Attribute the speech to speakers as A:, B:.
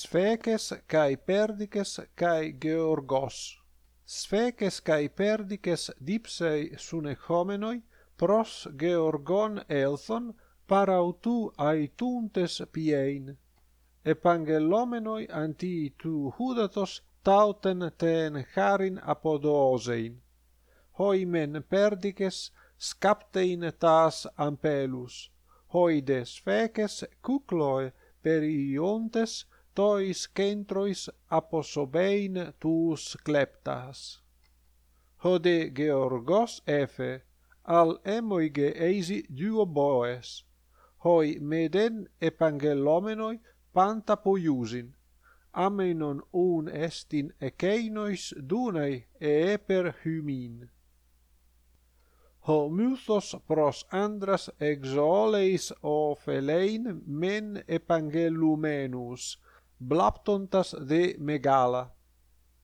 A: Sfekes kai Perdikes kai Georgos. Sfekes kai Perdikes dipsei sunechomenoi pros Georgon elthon parautu aituntes piein. Επαγγελόμενοι anti του χούδατος tauten ten harin apodoosein. Hoimen perdikes scaptein tas ampelus. Hoides feces cucloe periontes tois centrois aposobein tuus kleptas. Hode Georgos Efe, al emoige eisi duoboes, hoi meden epangelomenoi panta poiusin, amenon un estin ekeinois dunai e eper hymin. Ho mythos pros andras exoleis o felein men epangelumenus, Blaptontas de Megala.